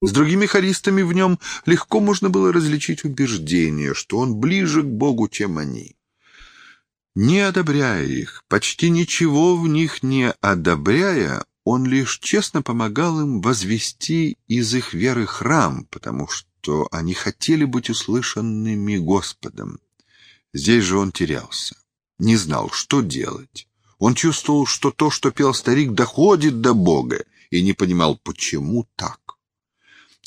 С другими хористами в нем легко можно было различить убеждение, что он ближе к Богу, чем они. Не одобряя их, почти ничего в них не одобряя, он лишь честно помогал им возвести из их веры храм, потому что они хотели быть услышанными Господом. Здесь же он терялся, не знал, что делать. Он чувствовал, что то, что пел старик, доходит до Бога, и не понимал, почему так.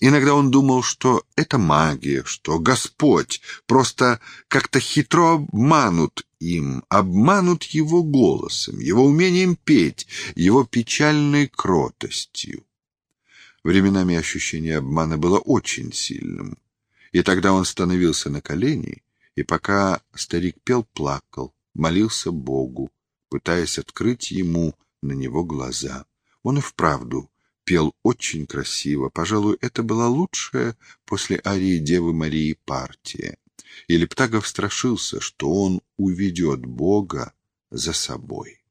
Иногда он думал, что это магия, что Господь просто как-то хитро обманут им, обманут его голосом, его умением петь, его печальной кротостью. Временами ощущение обмана было очень сильным, и тогда он становился на колени, и пока старик пел, плакал, молился Богу, пытаясь открыть ему на него глаза. Он и вправду пел очень красиво. Пожалуй, это была лучшая после арии Девы Марии партия. И Лептагов страшился, что он уведет Бога за собой.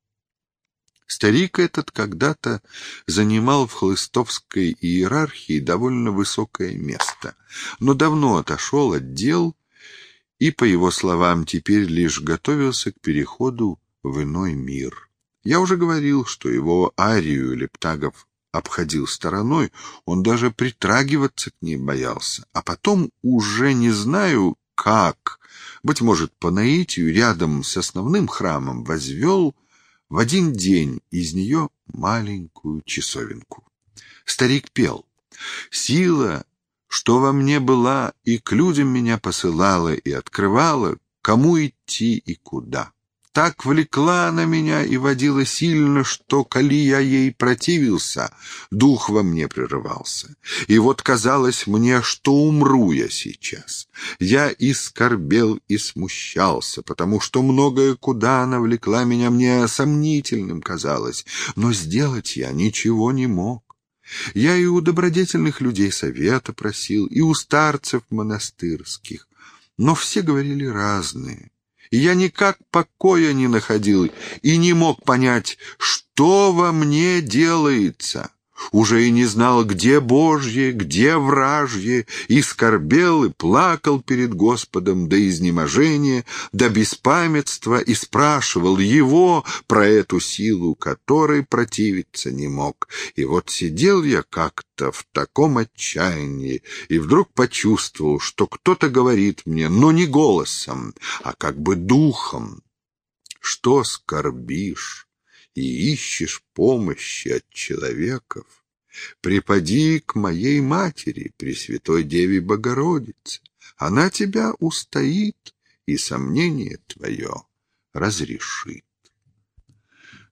Старик этот когда-то занимал в хлыстовской иерархии довольно высокое место, но давно отошел от дел и, по его словам, теперь лишь готовился к переходу в иной мир. Я уже говорил, что его арию Лептагов обходил стороной, он даже притрагиваться к ней боялся. А потом, уже не знаю как, быть может, по наитию, рядом с основным храмом возвел в один день из нее маленькую часовенку. Старик пел. «Сила, что во мне была, и к людям меня посылала, и открывала, кому идти и куда». Так влекла она меня и водила сильно, что, коли я ей противился, дух во мне прерывался. И вот казалось мне, что умру я сейчас. Я и скорбел, и смущался, потому что многое, куда она влекла меня, мне сомнительным казалось, но сделать я ничего не мог. Я и у добродетельных людей совета просил, и у старцев монастырских, но все говорили разные и я никак покоя не находил и не мог понять, что во мне делается. Уже и не знал, где Божье, где вражье, и скорбел, и плакал перед Господом до изнеможения, до беспамятства, и спрашивал его про эту силу, которой противиться не мог. И вот сидел я как-то в таком отчаянии, и вдруг почувствовал, что кто-то говорит мне, но не голосом, а как бы духом. Что скорбишь? И ищешь помощи от человеков, припади к моей матери, Пресвятой Деве Богородице. Она тебя устоит, и сомнение твое разрешит.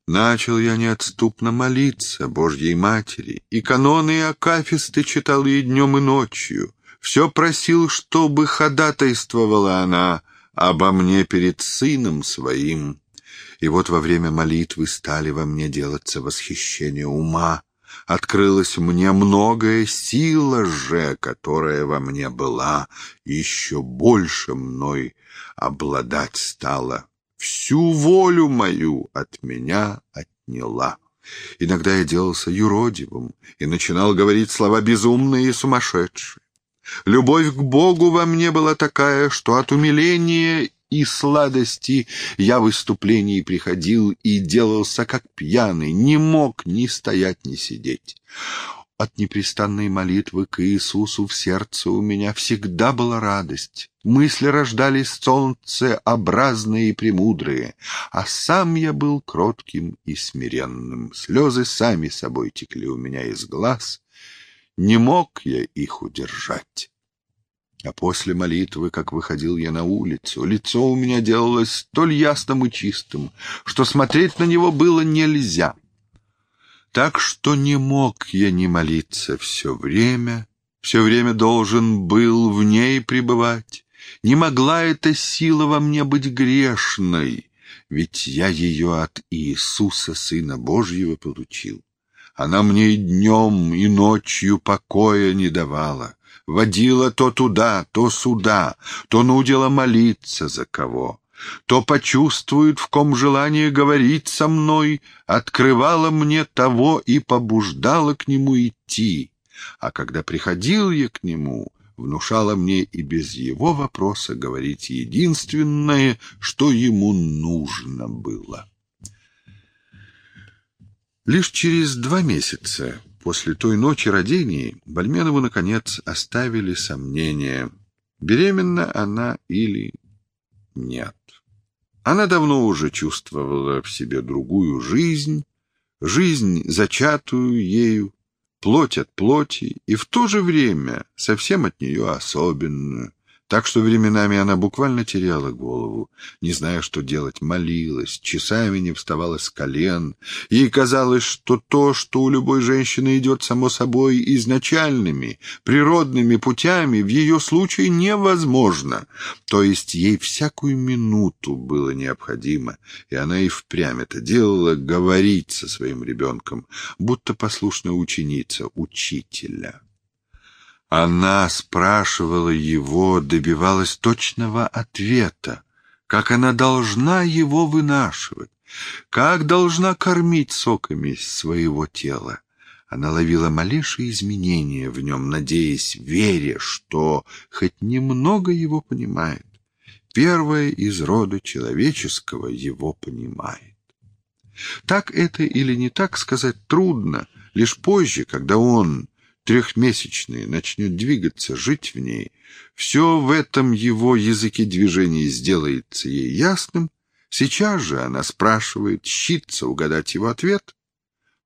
Начал я неотступно молиться Божьей Матери, и каноны и акафисты читал ей днем и ночью. Все просил, чтобы ходатайствовала она обо мне перед сыном своим. И вот во время молитвы стали во мне делаться восхищение ума. Открылась мне многое сила же, которая во мне была, еще больше мной обладать стала. Всю волю мою от меня отняла. Иногда я делался юродивым и начинал говорить слова безумные и сумасшедшие. Любовь к Богу во мне была такая, что от умиления и сладости я в выступлении приходил и делался как пьяный, не мог ни стоять, ни сидеть. От непрестанной молитвы к Иисусу в сердце у меня всегда была радость. Мысли рождались солнцеобразные и премудрые, а сам я был кротким и смиренным. Слезы сами собой текли у меня из глаз, не мог я их удержать. А после молитвы, как выходил я на улицу, лицо у меня делалось столь ясным и чистым, что смотреть на него было нельзя. Так что не мог я не молиться все время, все время должен был в ней пребывать. Не могла эта сила во мне быть грешной, ведь я ее от Иисуса, Сына Божьего, получил. Она мне и днем, и ночью покоя не давала водила то туда, то сюда, то нудила молиться за кого, то почувствует, в ком желание говорить со мной, открывала мне того и побуждала к нему идти. а когда приходил я к нему, внушала мне и без его вопроса говорить единственное, что ему нужно было. Лишь через два месяца после той ночи родений Бальменову, наконец, оставили сомнения, беременна она или нет. Она давно уже чувствовала в себе другую жизнь, жизнь, зачатую ею, плоть от плоти, и в то же время совсем от нее особенную, так что временами она буквально теряла голову, не зная, что делать, молилась, часами не вставала с колен. Ей казалось, что то, что у любой женщины идет само собой изначальными, природными путями, в ее случае невозможно. То есть ей всякую минуту было необходимо, и она и впрямь это делала, говорить со своим ребенком, будто послушная ученица учителя. Она спрашивала его, добивалась точного ответа, как она должна его вынашивать, как должна кормить соками своего тела. Она ловила малейшие изменения в нем, надеясь, веря, что хоть немного его понимает. Первое из рода человеческого его понимает. Так это или не так сказать трудно, лишь позже, когда он трехмесячный начнет двигаться, жить в ней, все в этом его языке движений сделается ей ясным, сейчас же она спрашивает, щится угадать его ответ,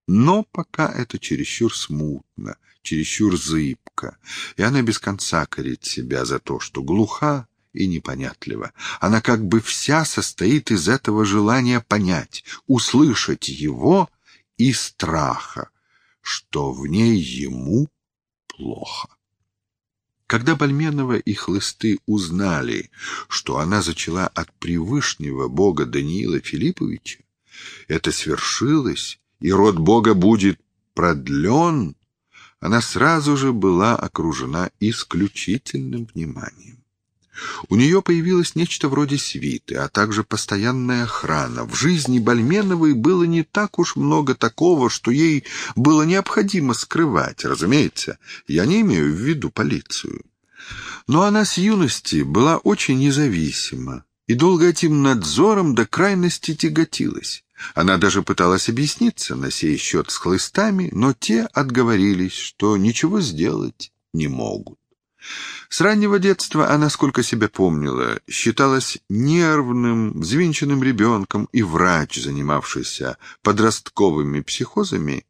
но пока это чересчур смутно, чересчур зыбко, и она без конца корит себя за то, что глуха и непонятлива. Она как бы вся состоит из этого желания понять, услышать его и страха, что в ней ему плохо. Когда Бальменова и Хлысты узнали, что она зачала от превышнего бога Даниила Филипповича, это свершилось, и род бога будет продлен, она сразу же была окружена исключительным вниманием. У нее появилось нечто вроде свиты, а также постоянная охрана. В жизни Бальменовой было не так уж много такого, что ей было необходимо скрывать. Разумеется, я не имею в виду полицию. Но она с юности была очень независима и долго этим надзором до крайности тяготилась. Она даже пыталась объясниться на сей счет с хлыстами, но те отговорились, что ничего сделать не могут. С раннего детства она, сколько себя помнила, считалась нервным, взвинченным ребенком, и врач, занимавшийся подростковыми психозами,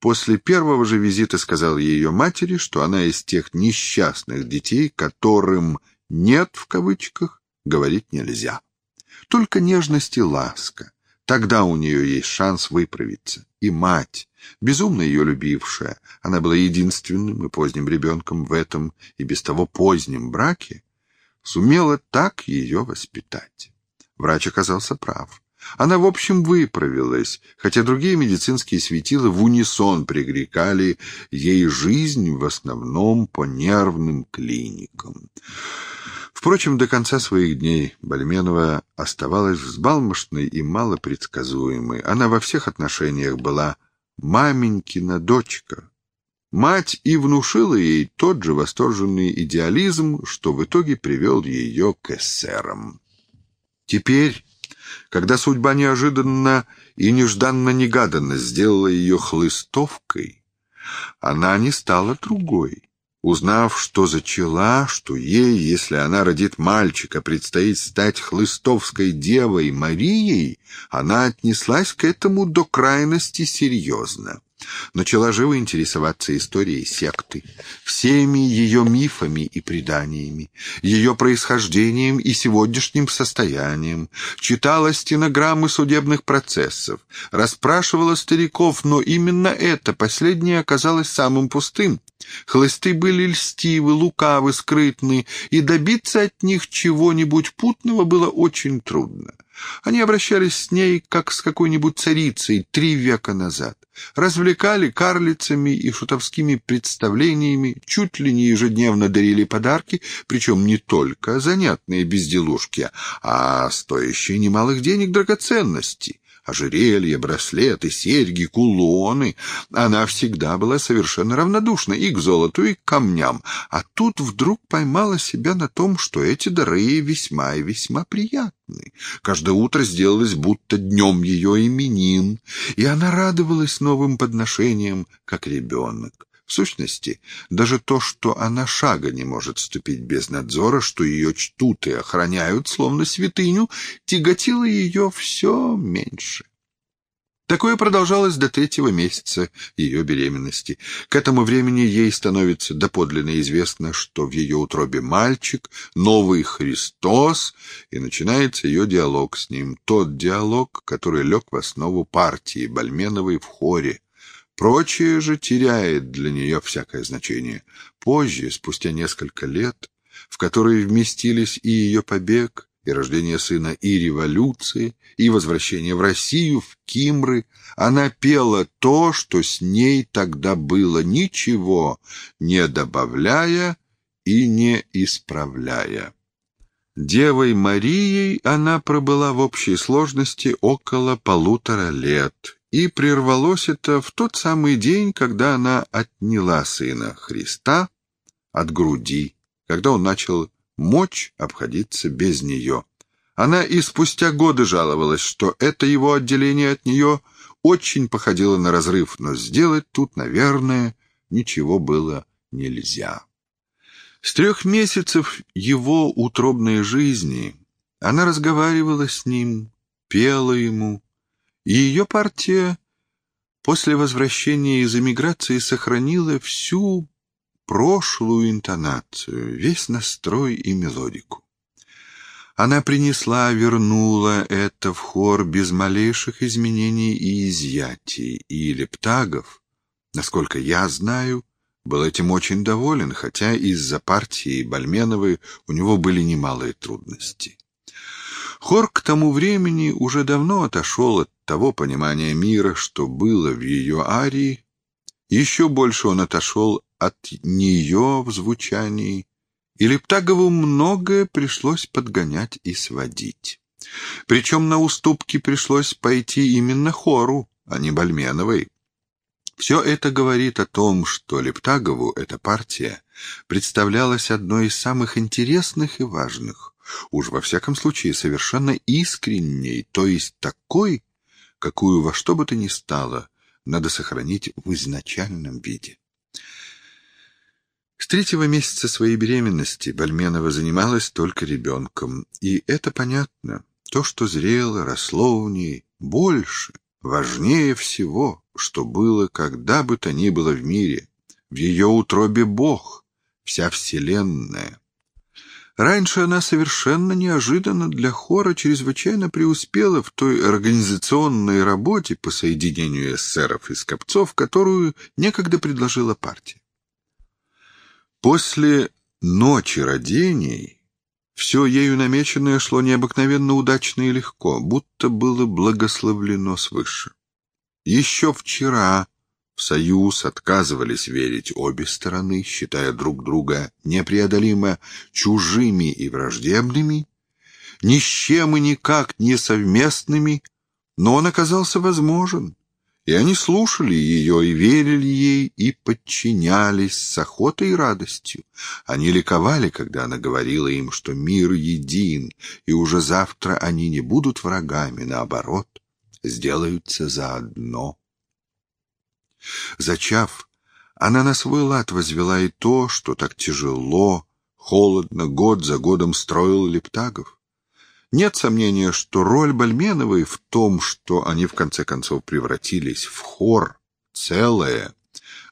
после первого же визита сказал ее матери, что она из тех несчастных детей, которым «нет» в кавычках говорить нельзя. Только нежность и ласка. Тогда у нее есть шанс выправиться. И мать, безумно ее любившая, она была единственным и поздним ребенком в этом и без того позднем браке, сумела так ее воспитать. Врач оказался прав. Она, в общем, выправилась, хотя другие медицинские светила в унисон пригрекали ей жизнь в основном по нервным клиникам. Впрочем, до конца своих дней Бальменова оставалась взбалмошной и малопредсказуемой. Она во всех отношениях была маменькина дочка. Мать и внушила ей тот же восторженный идеализм, что в итоге привел ее к эсерам. Теперь, когда судьба неожиданно и нежданно-негаданно сделала ее хлыстовкой, она не стала другой. Узнав, что зачала, что ей, если она родит мальчика, предстоит стать хлыстовской девой Марией, она отнеслась к этому до крайности серьезно. Начала живо интересоваться историей секты, всеми ее мифами и преданиями, ее происхождением и сегодняшним состоянием, читала стенограммы судебных процессов, расспрашивала стариков, но именно это последнее оказалось самым пустым. Хлысты были льстивы, лукавы, скрытны, и добиться от них чего-нибудь путного было очень трудно. Они обращались с ней, как с какой-нибудь царицей, три века назад. Развлекали карлицами и шутовскими представлениями, чуть ли не ежедневно дарили подарки, причем не только занятные безделушки, а стоящие немалых денег драгоценности. Ожерелья, браслеты, серьги, кулоны. Она всегда была совершенно равнодушна и к золоту, и к камням. А тут вдруг поймала себя на том, что эти дары весьма и весьма приятны. Каждое утро сделалось будто днем ее именин, и она радовалась новым подношениям, как ребенок. В сущности, даже то, что она шага не может ступить без надзора, что ее чтут и охраняют, словно святыню, тяготило ее все меньше. Такое продолжалось до третьего месяца ее беременности. К этому времени ей становится доподлинно известно, что в ее утробе мальчик, новый Христос, и начинается ее диалог с ним. Тот диалог, который лег в основу партии Бальменовой в хоре, Прочее же теряет для нее всякое значение. Позже, спустя несколько лет, в которые вместились и ее побег, и рождение сына, и революции, и возвращение в Россию, в Кимры, она пела то, что с ней тогда было, ничего не добавляя и не исправляя. Девой Марией она пробыла в общей сложности около полутора лет, и прервалось это в тот самый день, когда она отняла сына Христа от груди, когда он начал мочь обходиться без нее. Она и спустя годы жаловалась, что это его отделение от нее очень походило на разрыв, но сделать тут, наверное, ничего было нельзя. С трех месяцев его утробной жизни она разговаривала с ним, пела ему, ее партия после возвращения из эмиграции сохранила всю прошлую интонацию, весь настрой и мелодику. Она принесла, вернула это в хор без малейших изменений и изъятий, и Лептагов, насколько я знаю, был этим очень доволен, хотя из-за партии Бальменовой у него были немалые трудности. Хор к тому времени уже давно отошел от того понимания мира, что было в ее арии, еще больше он отошел от нее в звучании, и Лептагову многое пришлось подгонять и сводить. Причем на уступки пришлось пойти именно хору, а не Бальменовой. Все это говорит о том, что Лептагову эта партия представлялась одной из самых интересных и важных, уж во всяком случае совершенно искренней, то есть такой, какую во что бы то ни стало надо сохранить в изначальном виде. С третьего месяца своей беременности Бальменова занималась только ребенком, и это понятно. То, что зрело, росло в ней, больше, важнее всего, что было когда бы то ни было в мире. В ее утробе Бог, вся Вселенная. Раньше она совершенно неожиданно для хора чрезвычайно преуспела в той организационной работе по соединению эсеров и скопцов, которую некогда предложила партия. После ночи родений все ею намеченное шло необыкновенно удачно и легко, будто было благословлено свыше. Еще вчера в союз отказывались верить обе стороны, считая друг друга непреодолимо чужими и враждебными, ни с чем и никак не совместными, но он оказался возможен, и они слушали ее и верили ей, и подчинялись с охотой и радостью. Они ликовали, когда она говорила им, что мир един, и уже завтра они не будут врагами, наоборот, сделаются заодно. Зачав, она на свой лад возвела и то, что так тяжело, холодно, год за годом строил Лептагов. Нет сомнения, что роль Бальменовой в том, что они в конце концов превратились в хор целое,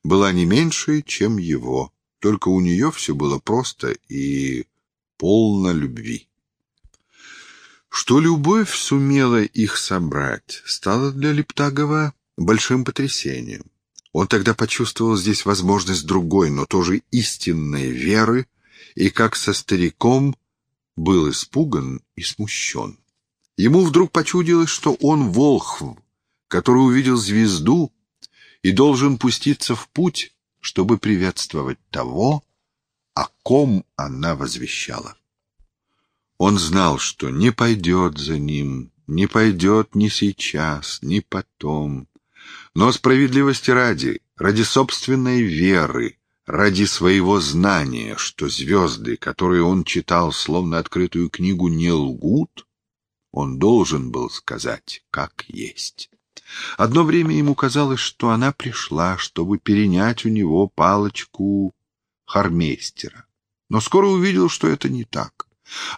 была не меньше, чем его, только у нее все было просто и полно любви. Что любовь сумела их собрать, стало для Лептагова большим потрясением. Он тогда почувствовал здесь возможность другой, но тоже истинной веры, и как со стариком был испуган и смущен. Ему вдруг почудилось, что он волхв, который увидел звезду и должен пуститься в путь, чтобы приветствовать того, о ком она возвещала. Он знал, что не пойдет за ним, не пойдет ни сейчас, ни потом. Но справедливости ради, ради собственной веры, ради своего знания, что звезды, которые он читал словно открытую книгу, не лгут, он должен был сказать, как есть. Одно время ему казалось, что она пришла, чтобы перенять у него палочку хармейстера. Но скоро увидел, что это не так.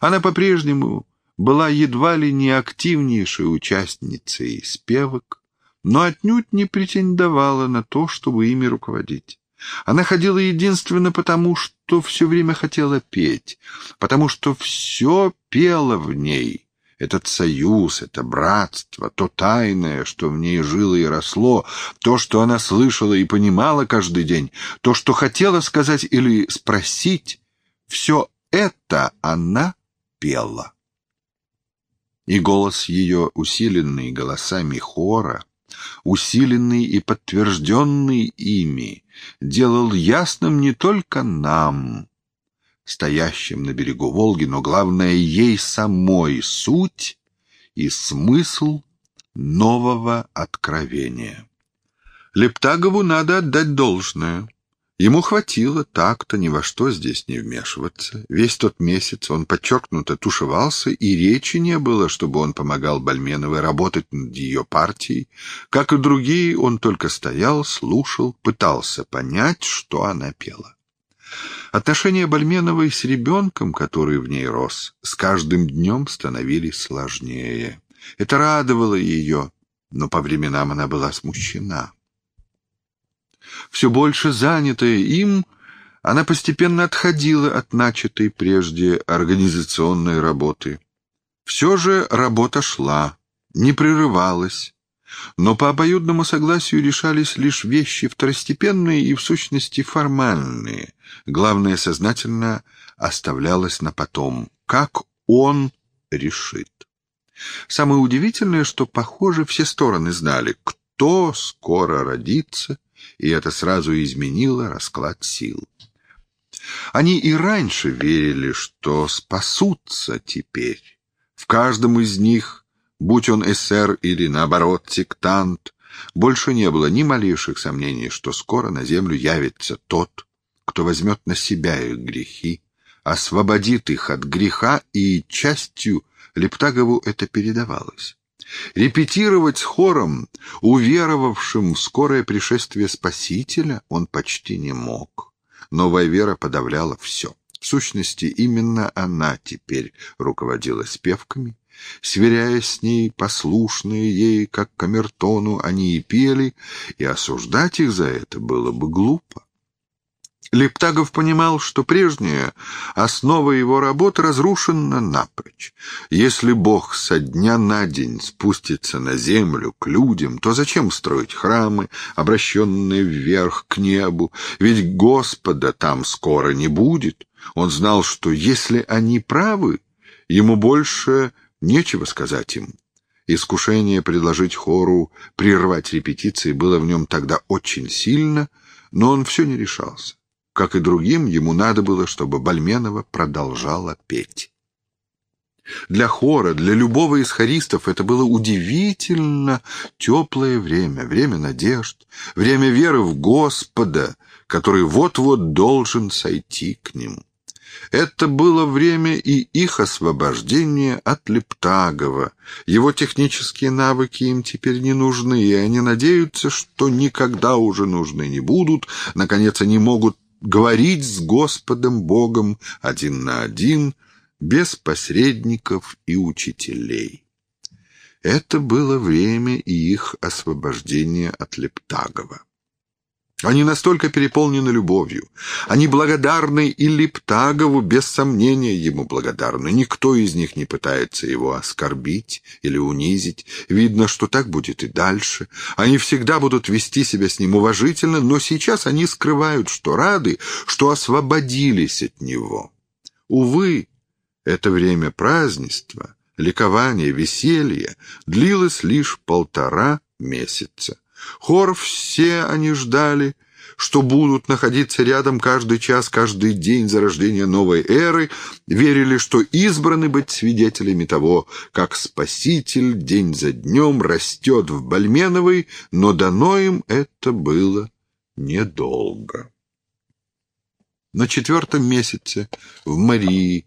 Она по-прежнему была едва ли не активнейшей участницей спевок, но отнюдь не претендовала на то, чтобы ими руководить. Она ходила единственно потому, что все время хотела петь, потому что все пело в ней. Этот союз, это братство, то тайное, что в ней жило и росло, то, что она слышала и понимала каждый день, то, что хотела сказать или спросить, все это она пела. И голос ее, усиленный голосами хора, усиленный и подтвержденный ими, делал ясным не только нам, стоящим на берегу Волги, но главное ей самой суть и смысл нового откровения. Лептагову надо отдать должное. Ему хватило так-то ни во что здесь не вмешиваться. Весь тот месяц он подчеркнуто тушевался, и речи не было, чтобы он помогал Бальменовой работать над ее партией. Как и другие, он только стоял, слушал, пытался понять, что она пела. Отношения Бальменовой с ребенком, который в ней рос, с каждым днем становились сложнее. Это радовало ее, но по временам она была смущена. Все больше занятая им, она постепенно отходила от начатой прежде организационной работы. Все же работа шла, не прерывалась, но по обоюдному согласию решались лишь вещи второстепенные и в сущности формальные. Главное сознательно оставлялось на потом, как он решит. Самое удивительное, что, похоже, все стороны знали, кто скоро родится, и это сразу изменило расклад сил. Они и раньше верили, что спасутся теперь. В каждом из них будь он эсер или, наоборот, сектант, больше не было ни малейших сомнений, что скоро на землю явится тот, кто возьмет на себя их грехи, освободит их от греха, и частью Лептагову это передавалось. Репетировать с хором, уверовавшим в скорое пришествие Спасителя, он почти не мог. Новая вера подавляла все. В сущности, именно она теперь руководила спевками, Сверяясь с ней, послушные ей, как камертону, они и пели, и осуждать их за это было бы глупо. Лептагов понимал, что прежняя основа его работы разрушена напрочь. Если Бог со дня на день спустится на землю к людям, то зачем строить храмы, обращенные вверх к небу? Ведь Господа там скоро не будет. Он знал, что если они правы, ему больше Нечего сказать им. Искушение предложить хору прервать репетиции было в нем тогда очень сильно, но он все не решался. Как и другим, ему надо было, чтобы Бальменова продолжала петь. Для хора, для любого из хористов это было удивительно теплое время, время надежд, время веры в Господа, который вот-вот должен сойти к нему. Это было время и их освобождения от Лептагова. Его технические навыки им теперь не нужны, и они надеются, что никогда уже нужны не будут. Наконец, они могут говорить с Господом Богом один на один, без посредников и учителей. Это было время их освобождения от Лептагова. Они настолько переполнены любовью. Они благодарны и Лептагову, без сомнения ему благодарны. Никто из них не пытается его оскорбить или унизить. Видно, что так будет и дальше. Они всегда будут вести себя с ним уважительно, но сейчас они скрывают, что рады, что освободились от него. Увы, это время празднества, ликования, веселья длилось лишь полтора месяца. Хор все они ждали, что будут находиться рядом каждый час, каждый день зарождения новой эры, верили, что избраны быть свидетелями того, как Спаситель день за днем растет в Бальменовой, но дано им это было недолго. На четвертом месяце в Марии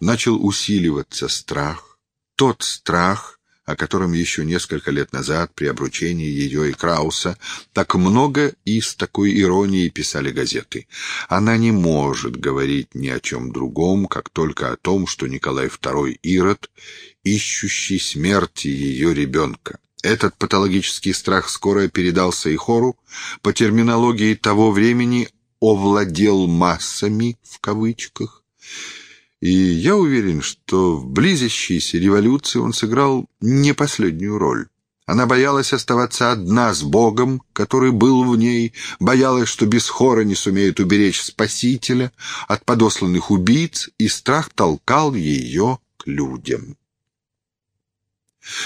начал усиливаться страх. Тот страх, о котором еще несколько лет назад при обручении ее и Крауса так много и с такой иронией писали газеты. Она не может говорить ни о чем другом, как только о том, что Николай II Ирод, ищущий смерти ее ребенка. Этот патологический страх скоро передался и хору. По терминологии того времени «овладел массами» в кавычках – и я уверен, что в близящейся революции он сыграл не последнюю роль. Она боялась оставаться одна с Богом, который был в ней, боялась, что без хора не сумеет уберечь Спасителя от подосланных убийц, и страх толкал ее к людям.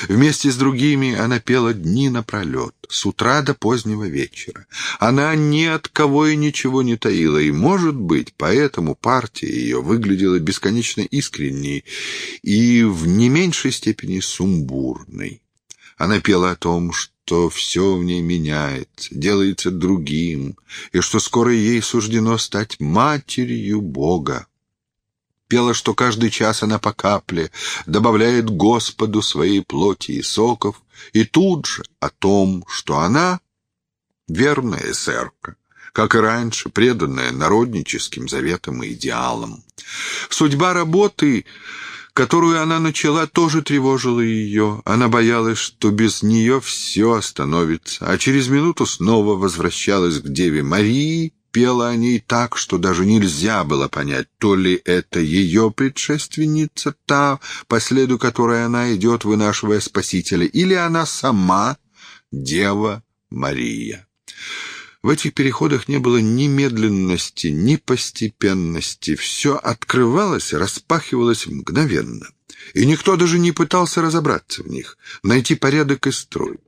Вместе с другими она пела дни напролет, с утра до позднего вечера. Она ни от кого и ничего не таила, и, может быть, поэтому партия ее выглядела бесконечно искренней и в не меньшей степени сумбурной. Она пела о том, что все в ней меняется, делается другим, и что скоро ей суждено стать матерью Бога пела, что каждый час она по капле добавляет Господу своей плоти и соков, и тут же о том, что она верная эсерка, как и раньше, преданная народническим заветам и идеалам. Судьба работы, которую она начала, тоже тревожила ее. Она боялась, что без нее все остановится, а через минуту снова возвращалась к Деве Марии, пела о ней так, что даже нельзя было понять, то ли это ее предшественница, та, по следу которой она идет, вынашивая Спасителя, или она сама, Дева Мария. В этих переходах не было ни медленности, ни постепенности. Все открывалось, распахивалось мгновенно. И никто даже не пытался разобраться в них, найти порядок и строй.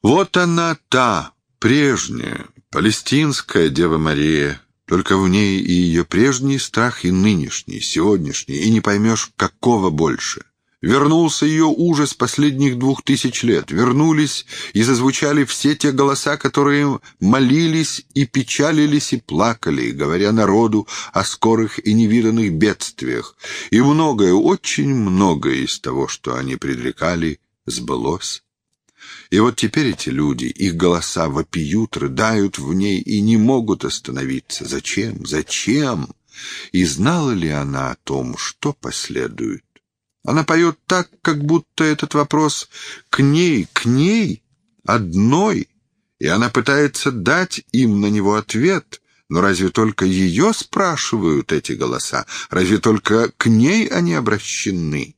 Вот она та, прежняя, Палестинская Дева Мария, только в ней и ее прежний страх, и нынешний, сегодняшний, и не поймешь, какого больше. Вернулся ее ужас последних двух тысяч лет. Вернулись и зазвучали все те голоса, которые молились и печалились и плакали, говоря народу о скорых и невиданных бедствиях. И многое, очень многое из того, что они предрекали, сбылось. И вот теперь эти люди, их голоса вопиют, рыдают в ней и не могут остановиться. Зачем? Зачем? И знала ли она о том, что последует? Она поет так, как будто этот вопрос к ней, к ней, одной, и она пытается дать им на него ответ — но разве только ее спрашивают эти голоса? Разве только к ней они обращены?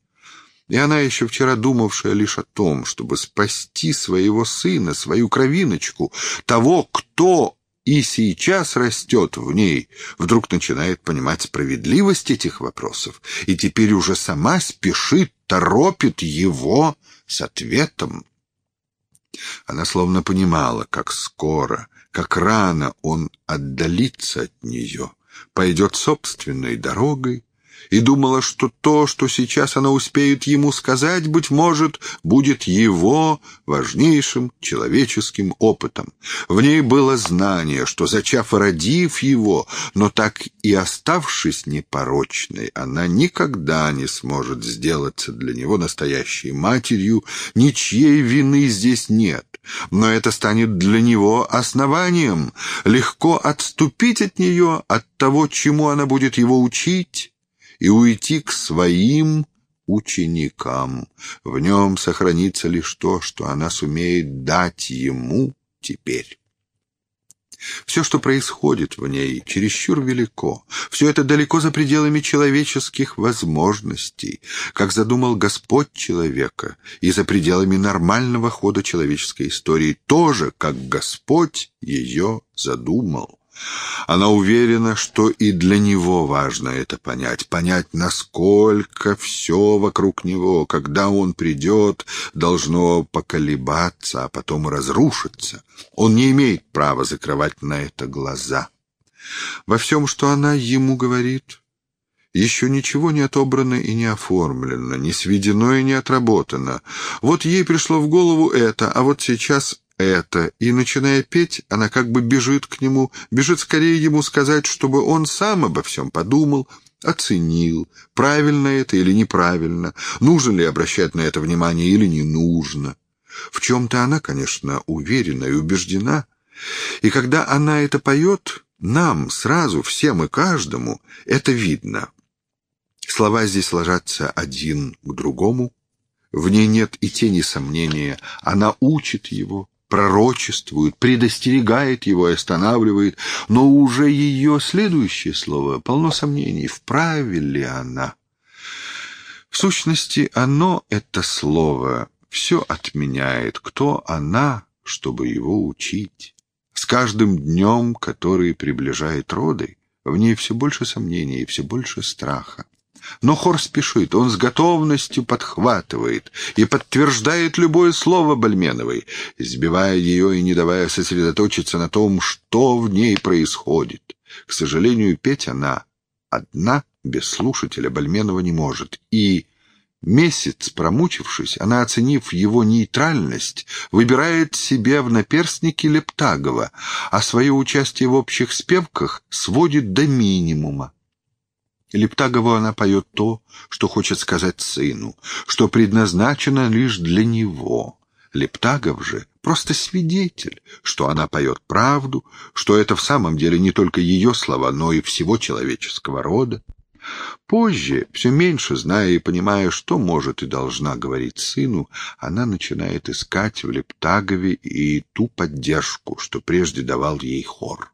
И она, еще вчера думавшая лишь о том, чтобы спасти своего сына, свою кровиночку, того, кто и сейчас растет в ней, вдруг начинает понимать справедливость этих вопросов, и теперь уже сама спешит, торопит его с ответом. Она словно понимала, как скоро, как рано он отдалится от нее, пойдет собственной дорогой, и думала, что то, что сейчас она успеет ему сказать, быть может, будет его важнейшим человеческим опытом. В ней было знание, что, зачав родив его, но так и оставшись непорочной, она никогда не сможет сделаться для него настоящей матерью, ничьей вины здесь нет. Но это станет для него основанием, легко отступить от нее, от того, чему она будет его учить, и уйти к своим ученикам. В нем сохранится лишь то, что она сумеет дать ему теперь. Все, что происходит в ней, чересчур велико. Все это далеко за пределами человеческих возможностей, как задумал Господь человека, и за пределами нормального хода человеческой истории, тоже, как Господь ее задумал. Она уверена, что и для него важно это понять, понять, насколько все вокруг него, когда он придет, должно поколебаться, а потом разрушиться. Он не имеет права закрывать на это глаза. Во всем, что она ему говорит, еще ничего не отобрано и не оформлено, не сведено и не отработано. Вот ей пришло в голову это, а вот сейчас это, и, начиная петь, она как бы бежит к нему, бежит скорее ему сказать, чтобы он сам обо всем подумал, оценил, правильно это или неправильно, нужно ли обращать на это внимание или не нужно. В чем-то она, конечно, уверена и убеждена, и когда она это поет, нам сразу, всем и каждому, это видно. Слова здесь ложатся один к другому, в ней нет и тени сомнения, она учит его, пророчествует, предостерегает его и останавливает, но уже ее следующее слово полно сомнений, вправе ли она. В сущности, оно, это слово, все отменяет, кто она, чтобы его учить. С каждым днем, который приближает роды, в ней все больше сомнений и все больше страха. Но хор спешит, он с готовностью подхватывает и подтверждает любое слово Бальменовой, сбивая ее и не давая сосредоточиться на том, что в ней происходит. К сожалению, петь она одна без слушателя Бальменова не может, и Месяц промучившись, она, оценив его нейтральность, выбирает себе в наперстнике Лептагова, а свое участие в общих спевках сводит до минимума. Лептагову она поет то, что хочет сказать сыну, что предназначено лишь для него. Лептагов же просто свидетель, что она поет правду, что это в самом деле не только ее слова, но и всего человеческого рода. Позже, все меньше зная и понимая, что может и должна говорить сыну, она начинает искать в Лептагове и ту поддержку, что прежде давал ей хор.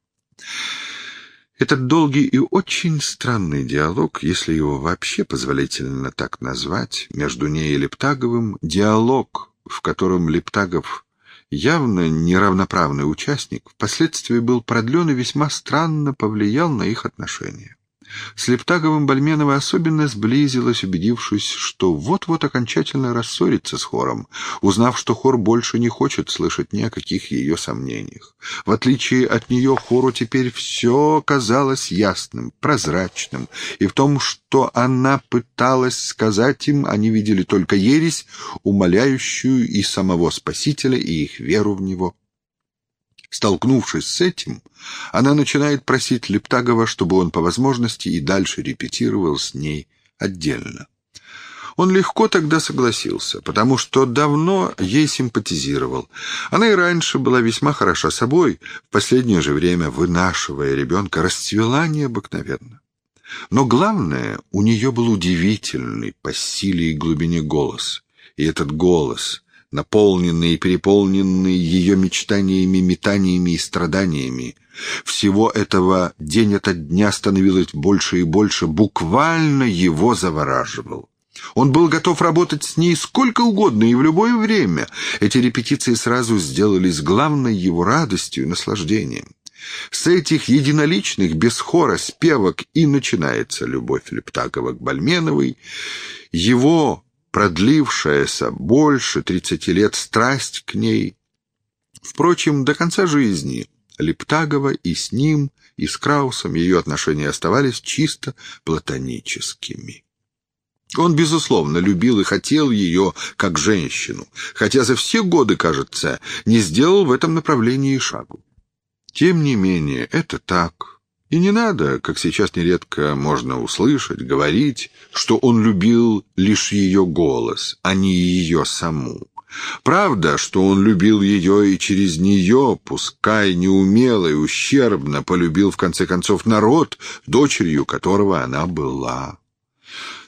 Этот долгий и очень странный диалог, если его вообще позволительно так назвать, между ней и Лептаговым, диалог, в котором Лептагов явно неравноправный участник, впоследствии был продлен и весьма странно повлиял на их отношения. С Лептаговым Бальменова особенно сблизилась, убедившись, что вот-вот окончательно рассорится с хором, узнав, что хор больше не хочет слышать ни о каких ее сомнениях. В отличие от нее, хору теперь все казалось ясным, прозрачным, и в том, что она пыталась сказать им, они видели только ересь, умоляющую и самого Спасителя, и их веру в него. Столкнувшись с этим, она начинает просить Лептагова, чтобы он по возможности и дальше репетировал с ней отдельно. Он легко тогда согласился, потому что давно ей симпатизировал. Она и раньше была весьма хороша собой, в последнее же время, вынашивая ребенка, расцвела необыкновенно. Но главное, у нее был удивительный по силе и глубине голос. И этот голос, наполненный и переполненный ее мечтаниями, метаниями и страданиями. Всего этого день ото дня становилось больше и больше, буквально его завораживал. Он был готов работать с ней сколько угодно и в любое время. Эти репетиции сразу сделались главной его радостью и наслаждением. С этих единоличных, без хора, спевок и начинается любовь Лептакова к Бальменовой. Его продлившаяся больше тридцати лет страсть к ней. Впрочем, до конца жизни Лептагова и с ним, и с Краусом ее отношения оставались чисто платоническими. Он, безусловно, любил и хотел ее как женщину, хотя за все годы, кажется, не сделал в этом направлении шагу. Тем не менее, это так. И не надо, как сейчас нередко можно услышать, говорить, что он любил лишь ее голос, а не ее саму. Правда, что он любил ее и через нее, пускай неумело и ущербно, полюбил в конце концов народ, дочерью которого она была.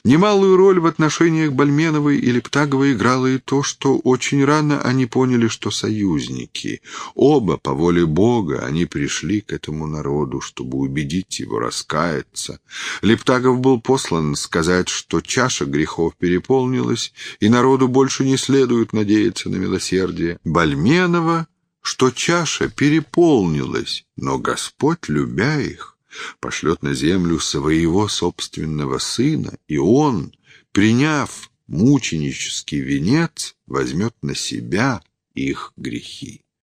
Немалую роль в отношениях Бальменовой и Лептаговой играло и то, что очень рано они поняли, что союзники. Оба, по воле Бога, они пришли к этому народу, чтобы убедить его раскаяться. Лептагов был послан сказать, что чаша грехов переполнилась, и народу больше не следует надеяться на милосердие. Бальменова что чаша переполнилась, но Господь, любя их, пошлет на землю своего собственного сына, и он, приняв мученический венец, возьмет на себя их грехи.